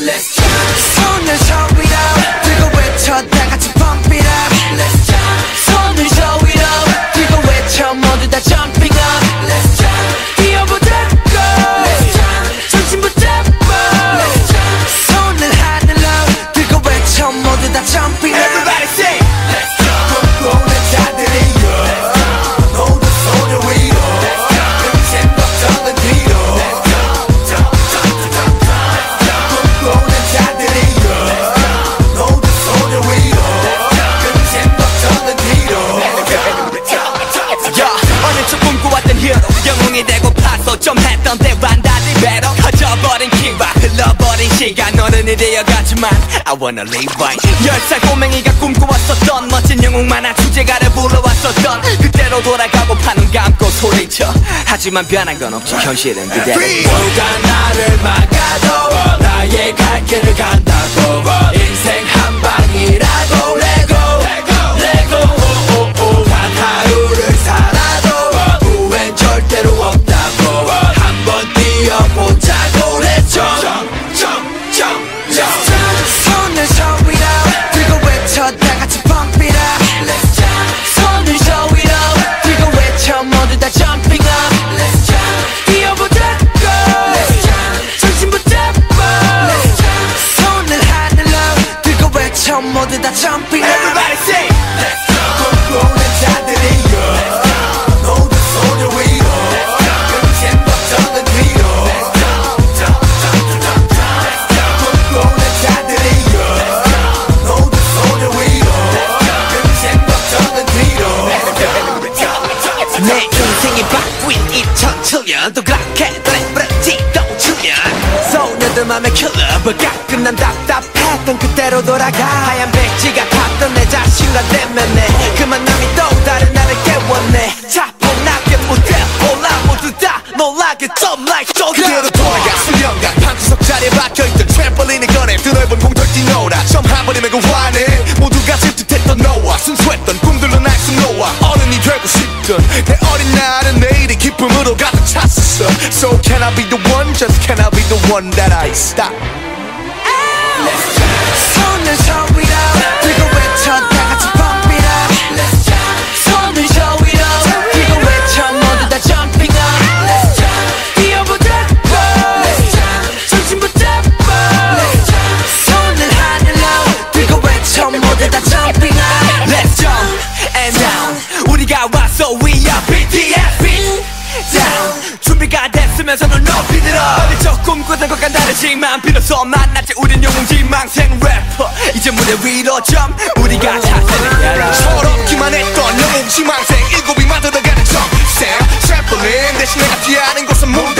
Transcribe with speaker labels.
Speaker 1: Let's jump 손을 저 위로 들고
Speaker 2: 때와 달리 배로 커져버린 키와 흘러버린 시간. 어른이 되어가지만 I wanna live right. 열살 꼬맹이가 꿈꿔왔었던 멋진 영웅 만화 주제가를 불러왔었던 그때로 돌아가고 파는 감고 소리쳐. 하지만 변한 건 없지. 현실은 그대로.
Speaker 3: 누가 나를 막아도 나의 갈 길을 간다고. 인생 한 방이라고 다
Speaker 1: jumping up
Speaker 3: Everybody say Let's go. 꿈꾸는 자들이여 모두 손을 위로 금세 걱정은 뒤로 꿈꾸는 자들이여 모두 손을 위로 금세 걱정은 뒤로
Speaker 2: 내 인생이 바뀐 2007년 또 그렇게 랩브레티도 추면 소녀들 맘에 킬러브 가끔 난 답답했던 그때로 돌아가. 하얀 백지가 탔던 내 자신과 때문에 그 만남이 또 다른 나를 깨웠네. 차분하게 무대 올라 모두 다 놀라게 좀 like 조금
Speaker 3: 그대로 돌아가 수년간 방구석 자리에 박혀있던 트램펄린을 꺼내 드넓은 공터를 뛰놀아 처음 한 번이면 그 화내 모두가 질투했던 너와 순수했던 꿈들로 날 숨 놓아. 어른이 되고 싶던 내 어린 날은 내일이 기쁨으로 가득 찼었어. So can I be the one? Just can I one that I stop
Speaker 1: 손을 저위
Speaker 2: 준비가 됐으면 손을 높이 들어. 어릴 꿈꾸던 것과 다르지만 비로소 만났지. 우린 영웅 지 망생 래퍼. 이제 무대 위로 점. 우리가 차세는 열어
Speaker 3: 철없기만 했던 영웅 지 망생. 일곱이 만들어가는 정생 트램펄린 대신 내가 뛰어하는 곳은 무대